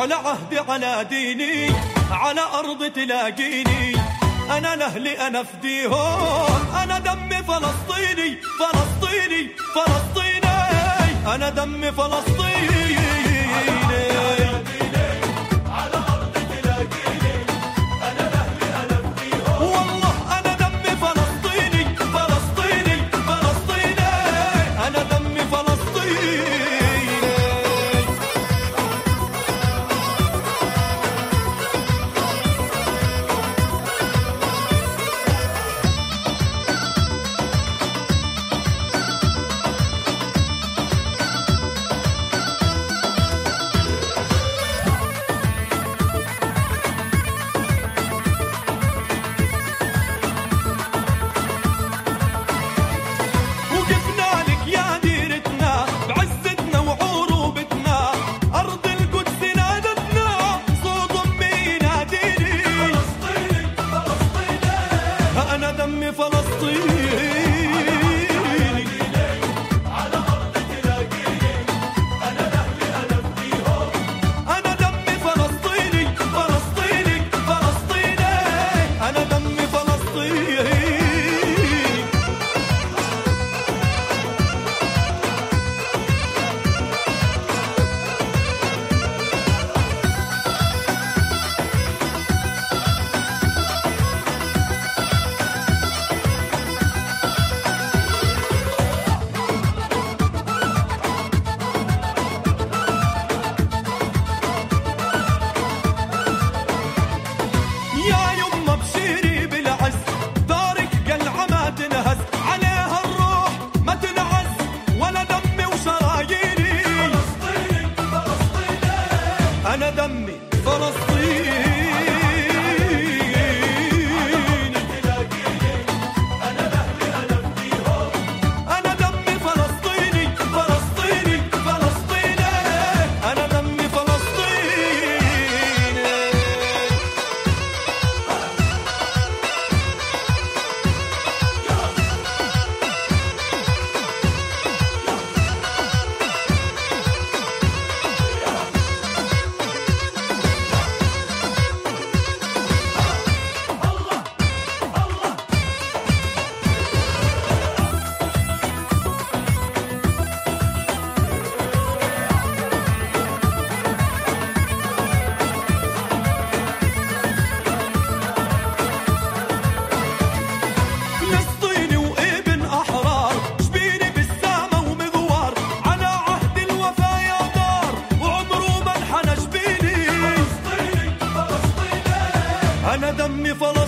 على عهدي على ديني على أرض تلاقيني. أنا لأهلي أنا فديهم أنا دمي فلسطيني فلسطيني فلسطيني. أنا دمي فلسطيني. de me falou.